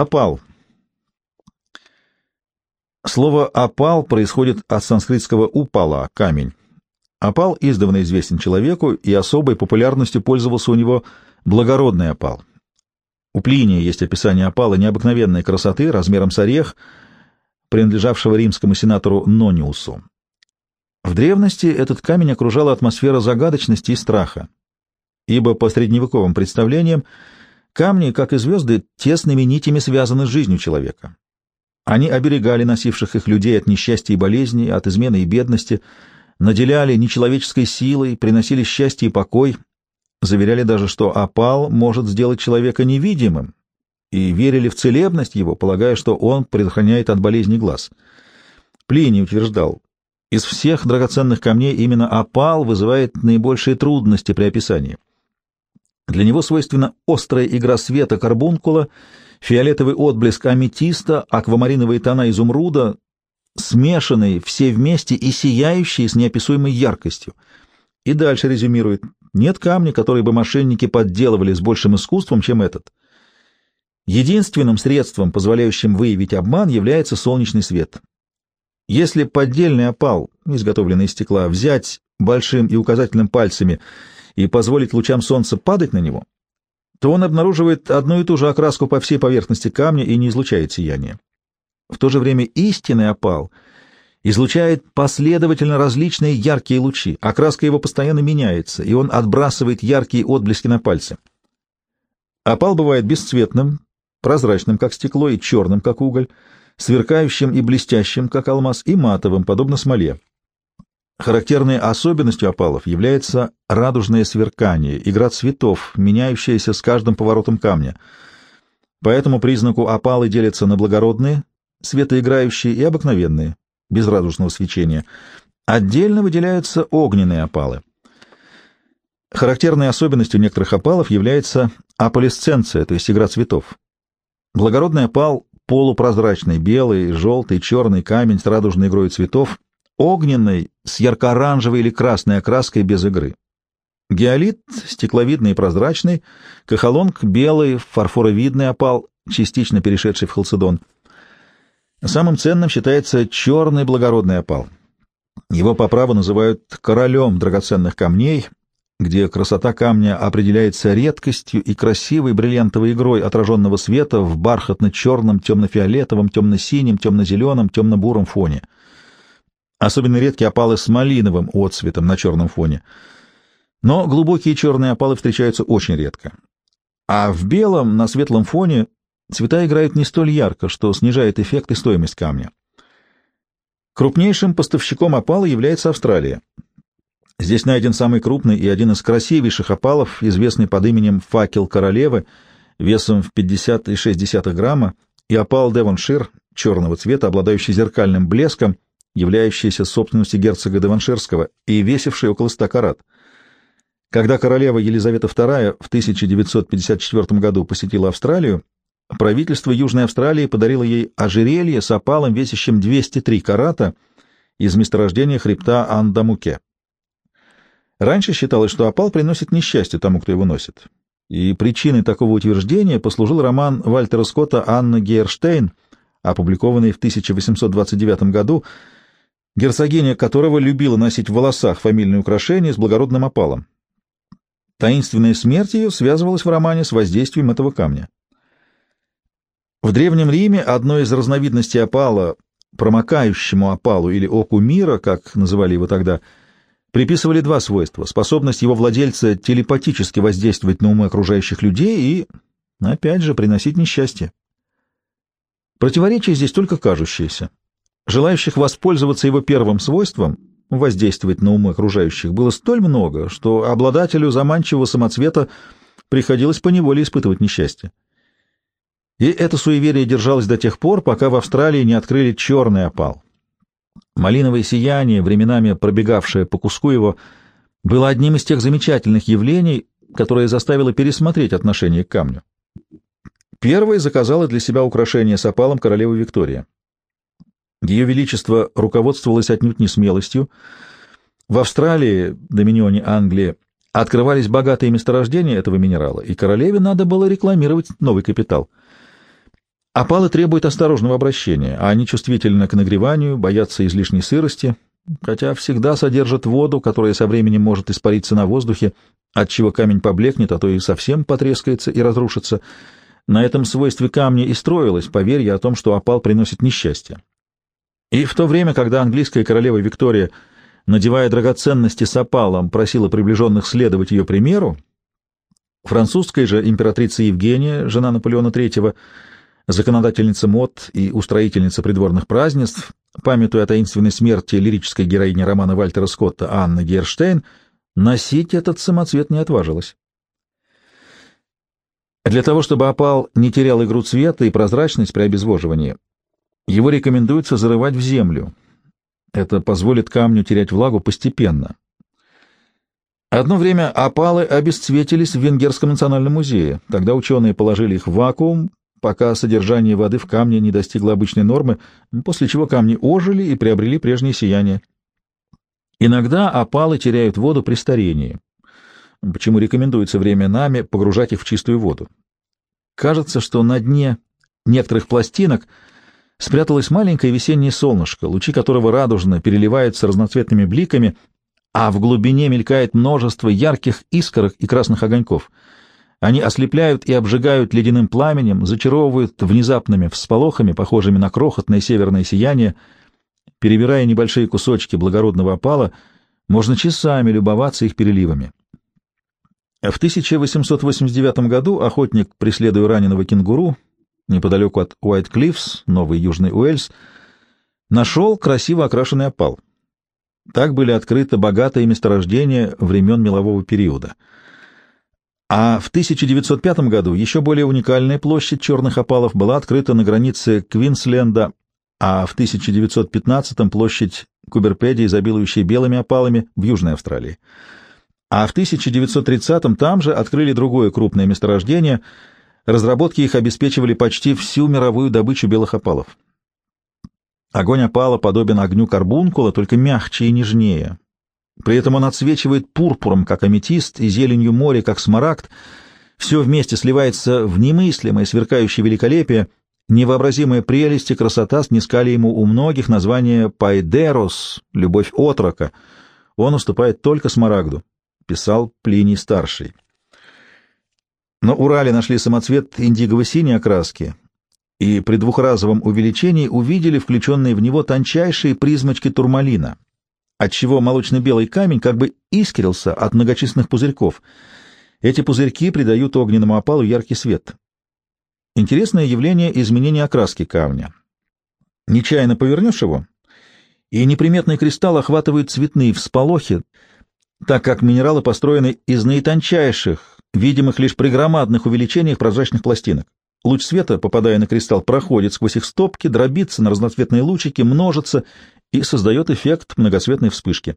Опал. Слово «опал» происходит от санскритского «упала» — камень. Опал издавна известен человеку, и особой популярностью пользовался у него благородный опал. У Плиния есть описание опала необыкновенной красоты размером с орех, принадлежавшего римскому сенатору Нониусу. В древности этот камень окружала атмосфера загадочности и страха, ибо по средневековым представлениям камни, как и звезды, тесными нитями связаны с жизнью человека. Они оберегали носивших их людей от несчастья и болезней, от измены и бедности, наделяли нечеловеческой силой, приносили счастье и покой, заверяли даже, что опал может сделать человека невидимым, и верили в целебность его, полагая, что он предохраняет от болезней глаз. Плиний утверждал, из всех драгоценных камней именно опал вызывает наибольшие трудности при описании. Для него свойственна острая игра света карбункула, фиолетовый отблеск аметиста, аквамариновые тона изумруда, смешанные все вместе и сияющие с неописуемой яркостью. И дальше резюмирует, нет камня, который бы мошенники подделывали с большим искусством, чем этот. Единственным средством, позволяющим выявить обман, является солнечный свет. Если поддельный опал, изготовленный из стекла, взять большим и указательным пальцами и позволить лучам солнца падать на него, то он обнаруживает одну и ту же окраску по всей поверхности камня и не излучает сияние. В то же время истинный опал излучает последовательно различные яркие лучи, окраска его постоянно меняется, и он отбрасывает яркие отблески на пальцы. Опал бывает бесцветным, прозрачным, как стекло, и черным, как уголь, сверкающим и блестящим, как алмаз, и матовым, подобно смоле. Характерной особенностью опалов является радужное сверкание, игра цветов, меняющаяся с каждым поворотом камня. По этому признаку опалы делятся на благородные, светоиграющие и обыкновенные, без радужного свечения. Отдельно выделяются огненные опалы. Характерной особенностью некоторых опалов является аполисценция, то есть игра цветов. Благородный опал — полупрозрачный, белый, желтый, черный камень с радужной игрой цветов — огненный с ярко-оранжевой или красной окраской без игры. Геолит — стекловидный и прозрачный, кахалонг — белый, фарфоровидный опал, частично перешедший в халцедон. Самым ценным считается черный благородный опал. Его по праву называют королем драгоценных камней, где красота камня определяется редкостью и красивой бриллиантовой игрой отраженного света в бархатно-черном, темно-фиолетовом, темно-синем, темно-зеленом, темно-буром фоне — Особенно редкие опалы с малиновым отцветом на черном фоне. Но глубокие черные опалы встречаются очень редко. А в белом на светлом фоне цвета играют не столь ярко, что снижает эффект и стоимость камня. Крупнейшим поставщиком опала является Австралия. Здесь найден самый крупный и один из красивейших опалов, известный под именем «Факел королевы», весом в 50,6 грамма, и опал Девоншир черного цвета, обладающий зеркальным блеском — являющаяся собственностью герцога Деванширского и весившая около ста карат. Когда королева Елизавета II в 1954 году посетила Австралию, правительство Южной Австралии подарило ей ожерелье с опалом, весящим 203 карата из месторождения хребта Андамуке. Раньше считалось, что опал приносит несчастье тому, кто его носит. И причиной такого утверждения послужил роман Вальтера Скотта «Анна Гейерштейн», опубликованный в 1829 году, герцогиня которого любила носить в волосах фамильные украшения с благородным опалом. Таинственная смерть ее связывалась в романе с воздействием этого камня. В Древнем Риме одной из разновидностей опала, промокающему опалу или оку мира, как называли его тогда, приписывали два свойства — способность его владельца телепатически воздействовать на умы окружающих людей и, опять же, приносить несчастье. Противоречие здесь только кажущееся. Желающих воспользоваться его первым свойством, воздействовать на умы окружающих, было столь много, что обладателю заманчивого самоцвета приходилось поневоле испытывать несчастье. И это суеверие держалось до тех пор, пока в Австралии не открыли черный опал. Малиновое сияние, временами пробегавшее по куску его, было одним из тех замечательных явлений, которое заставило пересмотреть отношение к камню. Первой заказала для себя украшение с опалом королева Виктория. Ее Величество руководствовалось отнюдь не смелостью. В Австралии, доминионе Англии, открывались богатые месторождения этого минерала, и королеве надо было рекламировать новый капитал. Опалы требуют осторожного обращения, а они чувствительны к нагреванию, боятся излишней сырости, хотя всегда содержат воду, которая со временем может испариться на воздухе, отчего камень поблекнет, а то и совсем потрескается и разрушится. На этом свойстве камня и строилось поверье о том, что опал приносит несчастье. И в то время, когда английская королева Виктория, надевая драгоценности с опалом, просила приближенных следовать ее примеру, французская же императрица Евгения, жена Наполеона III, законодательница мод и устроительница придворных празднеств, памятуя о таинственной смерти лирической героини романа Вальтера Скотта Анны Герштейн, носить этот самоцвет не отважилась. Для того, чтобы опал не терял игру цвета и прозрачность при обезвоживании, его рекомендуется зарывать в землю. Это позволит камню терять влагу постепенно. Одно время опалы обесцветились в Венгерском национальном музее. Тогда ученые положили их в вакуум, пока содержание воды в камне не достигло обычной нормы, после чего камни ожили и приобрели прежнее сияние. Иногда опалы теряют воду при старении, почему рекомендуется временами погружать их в чистую воду. Кажется, что на дне некоторых пластинок спряталось маленькое весеннее солнышко, лучи которого радужно переливаются разноцветными бликами, а в глубине мелькает множество ярких искорок и красных огоньков — они ослепляют и обжигают ледяным пламенем, зачаровывают внезапными всполохами, похожими на крохотное северное сияние. Перебирая небольшие кусочки благородного опала, можно часами любоваться их переливами. В 1889 году охотник, преследуя раненого кенгуру, неподалеку от Уайт-Клиффс, Новый Южный Уэльс, нашел красиво окрашенный опал. Так были открыты богатые месторождения времен мелового периода — а в 1905 году еще более уникальная площадь черных опалов была открыта на границе Квинсленда, а в 1915 площадь Куберпедии, изобилующая белыми опалами, в Южной Австралии. А в 1930 там же открыли другое крупное месторождение, разработки их обеспечивали почти всю мировую добычу белых опалов. Огонь опала подобен огню карбункула, только мягче и нежнее, при этом он отсвечивает пурпуром, как аметист, и зеленью моря, как смарагд. Все вместе сливается в немыслимое, сверкающее великолепие. Невообразимая прелесть и красота снискали ему у многих название «пайдерос» — «любовь отрока». Он уступает только смарагду, писал Плиний Старший. На Урале нашли самоцвет индиго-синей окраски, и при двухразовом увеличении увидели включенные в него тончайшие призмочки турмалина — отчего молочно-белый камень как бы искрился от многочисленных пузырьков. Эти пузырьки придают огненному опалу яркий свет. Интересное явление изменения окраски камня. Нечаянно повернешь его, и неприметный кристалл охватывает цветные всполохи, так как минералы построены из наитончайших, видимых лишь при громадных увеличениях прозрачных пластинок. Луч света, попадая на кристалл, проходит сквозь их стопки, дробится на разноцветные лучики, множится и создает эффект многоцветной вспышки.